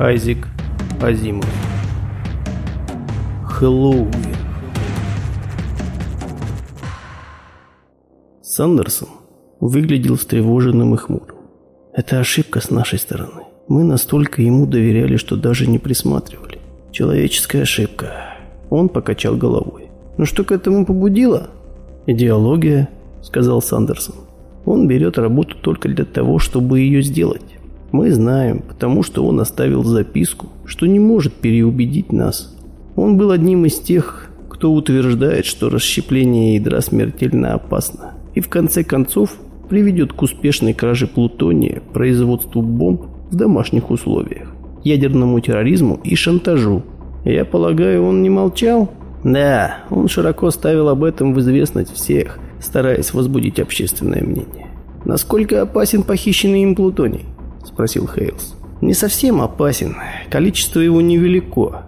Айзек Азимов. Хэллоуин. Сандерсон выглядел встревоженным и хмурым. Это ошибка с нашей стороны. Мы настолько ему доверяли, что даже не присматривали. Человеческая ошибка. Он покачал головой. Ну что к этому побудило? Идеология, сказал Сандерсон. Он берет работу только для того, чтобы ее сделать. Мы знаем, потому что он оставил записку, что не может переубедить нас. Он был одним из тех, кто утверждает, что расщепление ядра смертельно опасно и в конце концов приведет к успешной краже плутония, производству бомб в домашних условиях, ядерному терроризму и шантажу. Я полагаю, он не молчал? Да, он широко ставил об этом в известность всех, стараясь возбудить общественное мнение. «Насколько опасен похищенный им плутоний?» – спросил Хейлс. «Не совсем опасен. Количество его невелико.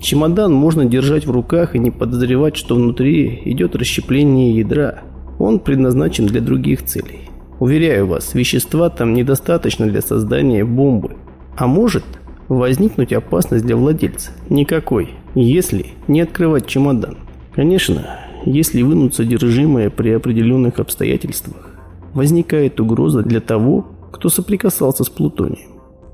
Чемодан можно держать в руках и не подозревать, что внутри идет расщепление ядра. Он предназначен для других целей. Уверяю вас, вещества там недостаточно для создания бомбы. А может возникнуть опасность для владельца? Никакой, если не открывать чемодан. Конечно, если вынуть содержимое при определенных обстоятельствах, возникает угроза для того, кто соприкасался с плутонием.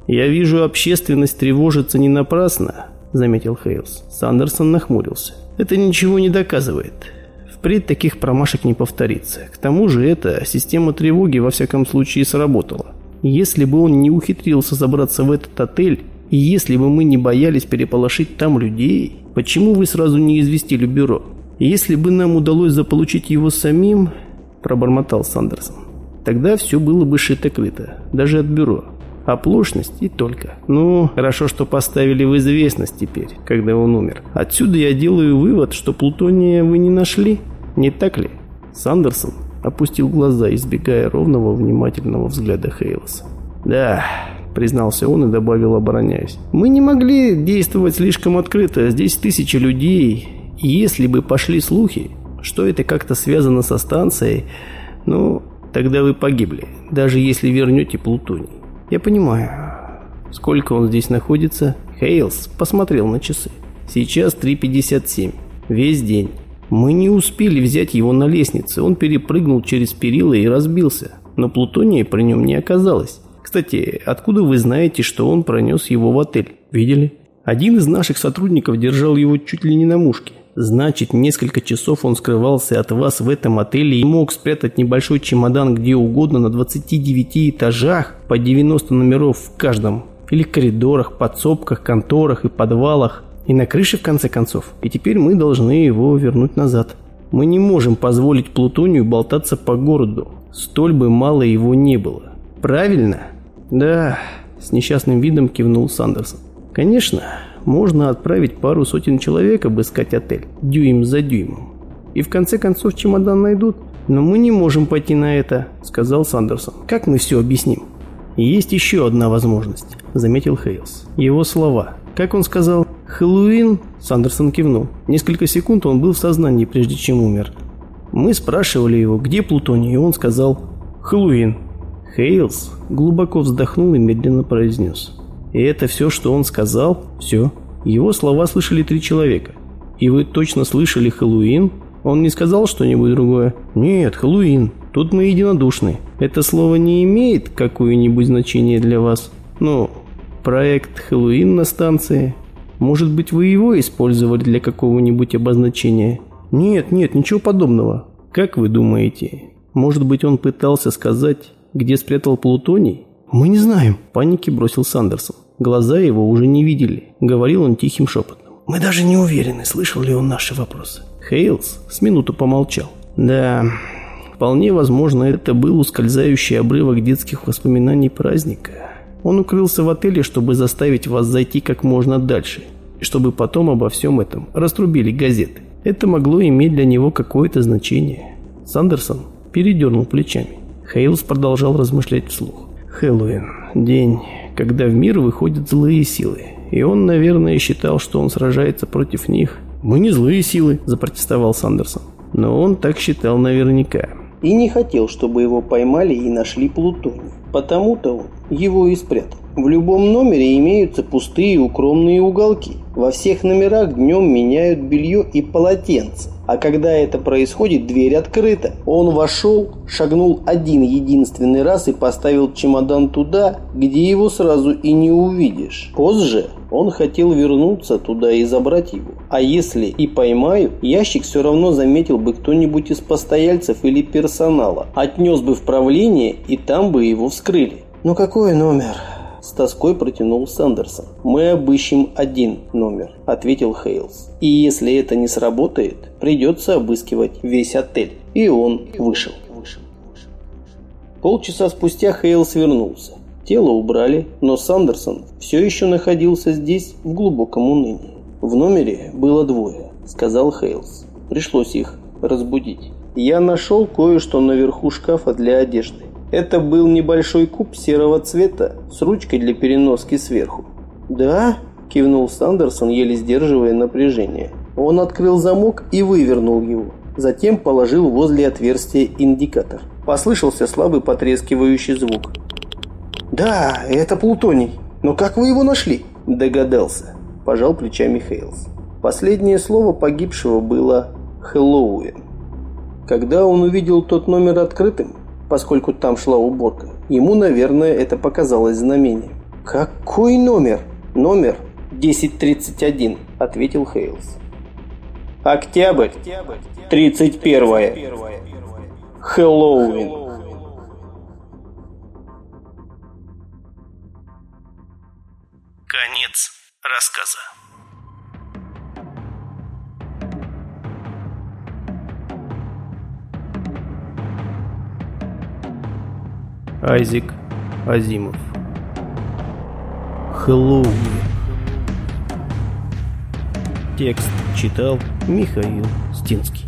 «Я вижу, общественность тревожится не напрасно», – заметил Хейлс. Сандерсон нахмурился. «Это ничего не доказывает. Впредь таких промашек не повторится. К тому же эта система тревоги во всяком случае сработала. Если бы он не ухитрился забраться в этот отель, и если бы мы не боялись переполошить там людей, почему вы сразу не известили бюро? Если бы нам удалось заполучить его самим, пробормотал Сандерсон, тогда все было бы шито-крыто, даже от бюро. Оплошность и только. Ну, хорошо, что поставили в известность теперь, когда он умер. Отсюда я делаю вывод, что плутония вы не нашли, не так ли? Сандерсон опустил глаза, избегая ровного внимательного взгляда Хейлса. Да, признался он и добавил, обороняясь. Мы не могли действовать слишком открыто, здесь тысячи людей. И если бы пошли слухи, что это как-то связано со станцией, ну, тогда вы погибли, даже если вернете плутоний. «Я понимаю. Сколько он здесь находится?» Хейлс посмотрел на часы. «Сейчас 3.57. Весь день. Мы не успели взять его на лестнице. Он перепрыгнул через перила и разбился. Но плутония при нем не оказалось. Кстати, откуда вы знаете, что он пронес его в отель? Видели? Один из наших сотрудников держал его чуть ли не на мушке. Значит, несколько часов он скрывался от вас в этом отеле и мог спрятать небольшой чемодан где угодно на 29 этажах по 90 номеров в каждом. Или коридорах, подсобках, конторах и подвалах. И на крыше в конце концов. И теперь мы должны его вернуть назад. Мы не можем позволить Плутонию болтаться по городу. Столь бы мало его не было. Правильно? Да, с несчастным видом кивнул Сандерсон. Конечно, можно отправить пару сотен человек обыскать отель, дюйм за дюймом. И в конце концов чемодан найдут. Но мы не можем пойти на это, сказал Сандерсон. Как мы все объясним? Есть еще одна возможность, заметил Хейлс. Его слова. Как он сказал? Хэллоуин? Сандерсон кивнул. Несколько секунд он был в сознании, прежде чем умер. Мы спрашивали его, где Плутоний, и он сказал «Хэллоуин». Хейлс глубоко вздохнул и медленно произнес и это все, что он сказал? Все. Его слова слышали три человека. И вы точно слышали Хэллоуин? Он не сказал что-нибудь другое? Нет, Хэллоуин. Тут мы единодушны. Это слово не имеет какое-нибудь значение для вас? Ну, проект Хэллоуин на станции. Может быть, вы его использовали для какого-нибудь обозначения? Нет, нет, ничего подобного. Как вы думаете? Может быть, он пытался сказать, где спрятал плутоний? «Мы не знаем», – панике бросил Сандерсон. Глаза его уже не видели. Говорил он тихим шепотом. «Мы даже не уверены, слышал ли он наши вопросы». Хейлс с минуту помолчал. «Да, вполне возможно, это был ускользающий обрывок детских воспоминаний праздника. Он укрылся в отеле, чтобы заставить вас зайти как можно дальше, и чтобы потом обо всем этом раструбили газеты. Это могло иметь для него какое-то значение». Сандерсон передернул плечами. Хейлс продолжал размышлять вслух. Хэллоуин. День, когда в мир выходят злые силы. И он, наверное, считал, что он сражается против них. «Мы не злые силы», – запротестовал Сандерсон. Но он так считал наверняка. И не хотел, чтобы его поймали и нашли плутоний. Потому-то он его и спрятал. В любом номере имеются пустые укромные уголки. Во всех номерах днем меняют белье и полотенце. А когда это происходит, дверь открыта. Он вошел, шагнул один единственный раз и поставил чемодан туда, где его сразу и не увидишь. Позже он хотел вернуться туда и забрать его. А если и поймают, ящик все равно заметил бы кто-нибудь из постояльцев или персонала. Отнес бы в правление и там бы его вскрыли. «Ну какой номер?» С тоской протянул Сандерсон. «Мы обыщем один номер», — ответил Хейлс. «И если это не сработает, придется обыскивать весь отель». И он вышел. Полчаса спустя Хейлс вернулся. Тело убрали, но Сандерсон все еще находился здесь в глубоком унынии. «В номере было двое», — сказал Хейлс. «Пришлось их разбудить. Я нашел кое-что наверху шкафа для одежды. Это был небольшой куб серого цвета с ручкой для переноски сверху. «Да?» – кивнул Сандерсон, еле сдерживая напряжение. Он открыл замок и вывернул его. Затем положил возле отверстия индикатор. Послышался слабый потрескивающий звук. «Да, это плутоний. Но как вы его нашли?» «Догадался», – пожал плечами Хейлс. Последнее слово погибшего было «Хэллоуин». Когда он увидел тот номер открытым, поскольку там шла уборка. Ему, наверное, это показалось знамением. «Какой номер?» «Номер 1031», — ответил Хейлс. «Октябрь, 31 Хэллоуин». Конец рассказа. Айзек Азимов. Хэллоуин. Текст читал Михаил Стинский.